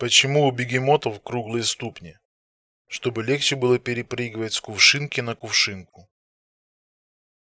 Почему у бегемотов круглые ступни? Чтобы легче было перепрыгивать с кувшинки на кувшинку.